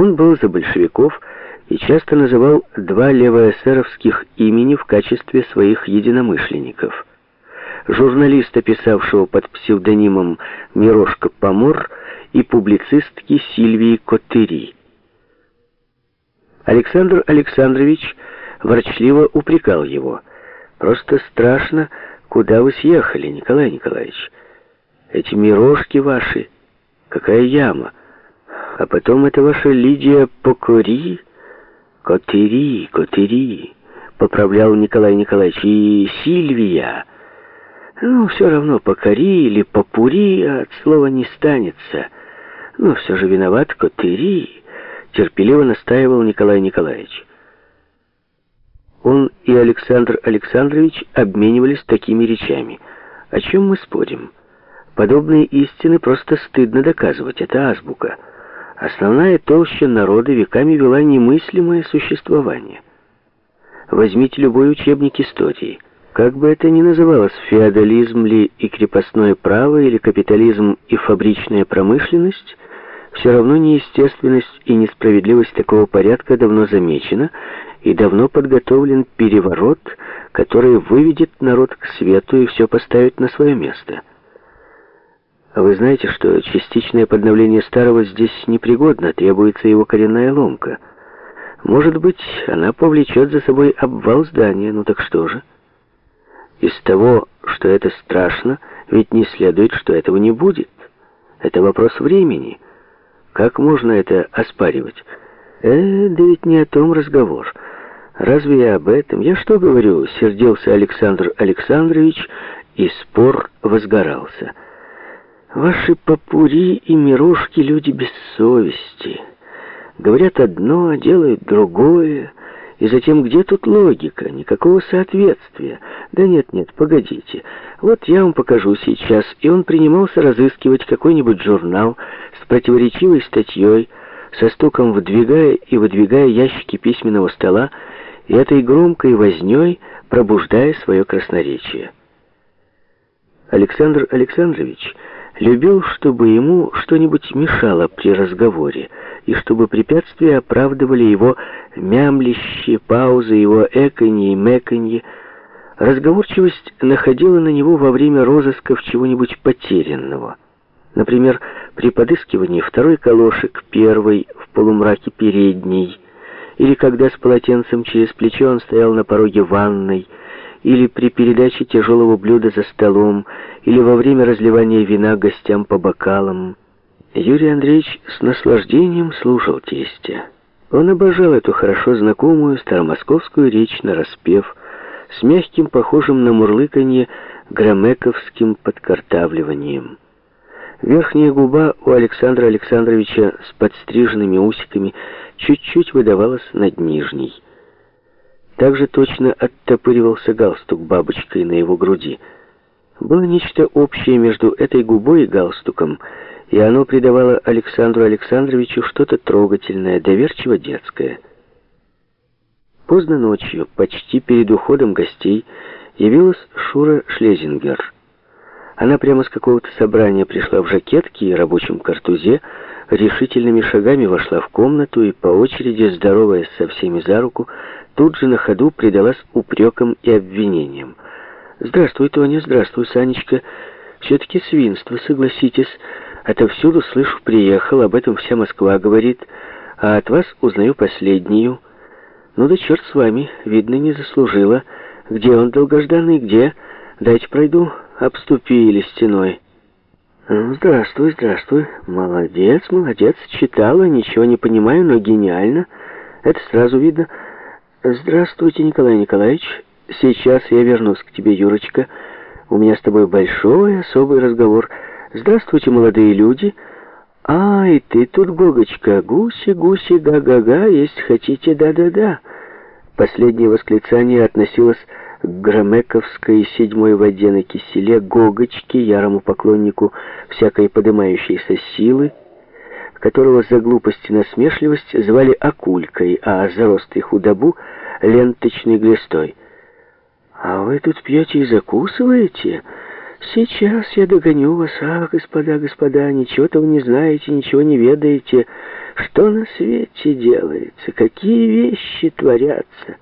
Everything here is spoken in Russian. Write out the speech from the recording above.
Он был за большевиков и часто называл два левоэсеровских имени в качестве своих единомышленников. Журналиста, писавшего под псевдонимом Мирошка Помор, и публицистки Сильвии Коттери. Александр Александрович ворчливо упрекал его. «Просто страшно, куда вы съехали, Николай Николаевич. Эти мирожки ваши, какая яма. А потом это ваша Лидия Покори, Котери, Котери, поправлял Николай Николаевич, и Сильвия. Ну, все равно покори или попури от слова не станется. Но все же виноват Котери, терпеливо настаивал Николай Николаевич. Он и Александр Александрович обменивались такими речами. О чем мы спорим? Подобные истины просто стыдно доказывать, это азбука. Основная толща народа веками вела немыслимое существование. Возьмите любой учебник истории. Как бы это ни называлось, феодализм ли и крепостное право, или капитализм и фабричная промышленность, все равно неестественность и несправедливость такого порядка давно замечена, и давно подготовлен переворот, который выведет народ к свету и все поставит на свое место. А вы знаете, что частичное подновление старого здесь непригодно, требуется его коренная ломка. Может быть, она повлечет за собой обвал здания, ну так что же? Из того, что это страшно, ведь не следует, что этого не будет. Это вопрос времени. Как можно это оспаривать? Э, да ведь не о том разговор. Разве я об этом? Я что говорю? Сердился Александр Александрович, и спор возгорался. Ваши попури и мирушки люди без совести. Говорят одно, а делают другое. И затем, где тут логика? Никакого соответствия. Да нет, нет, погодите. Вот я вам покажу сейчас. И он принимался разыскивать какой-нибудь журнал с противоречивой статьей, со стуком вдвигая и выдвигая ящики письменного стола, и этой громкой вознёй пробуждая свое красноречие. Александр Александрович любил, чтобы ему что-нибудь мешало при разговоре, и чтобы препятствия оправдывали его мямлищие, паузы, его эканье и мэканье. Разговорчивость находила на него во время розысков чего-нибудь потерянного. Например, при подыскивании второй колошек первой в полумраке передней, или когда с полотенцем через плечо он стоял на пороге ванной, или при передаче тяжелого блюда за столом, или во время разливания вина гостям по бокалам. Юрий Андреевич с наслаждением слушал тестя. Он обожал эту хорошо знакомую старомосковскую речь на распев, с мягким, похожим на мурлыканье, громековским подкартавливанием. Верхняя губа у Александра Александровича с подстриженными усиками чуть-чуть выдавалась над нижней. Также точно оттопыривался галстук бабочкой на его груди. Было нечто общее между этой губой и галстуком, и оно придавало Александру Александровичу что-то трогательное, доверчиво детское. Поздно ночью, почти перед уходом гостей, явилась Шура Шлезингер. Она прямо с какого-то собрания пришла в жакетке и рабочем картузе, решительными шагами вошла в комнату и, по очереди, здороваясь со всеми за руку, тут же на ходу предалась упрекам и обвинениям. «Здравствуй, Тоня, здравствуй, Санечка. Все-таки свинство, согласитесь. Отовсюду слышу, приехал, об этом вся Москва говорит, а от вас узнаю последнюю. Ну да черт с вами, видно, не заслужила. Где он долгожданный, где? Дайте пройду, обступили стеной». Ну, «Здравствуй, здравствуй. Молодец, молодец. Читала, ничего не понимаю, но гениально. Это сразу видно. Здравствуйте, Николай Николаевич. Сейчас я вернусь к тебе, Юрочка. У меня с тобой большой особый разговор. Здравствуйте, молодые люди. А, и ты тут, Гогочка. Гуси, гуси, га-га-га, если хотите, да-да-да». Последнее восклицание относилось к Громековской седьмой воде на киселе, Гогочке, ярому поклоннику всякой подымающейся силы, которого за глупость и насмешливость звали Акулькой, а за рост и худобу — ленточной глистой. «А вы тут пьете и закусываете?» Сейчас я догоню вас. Ах, господа, господа, ничего-то вы не знаете, ничего не ведаете. Что на свете делается? Какие вещи творятся?»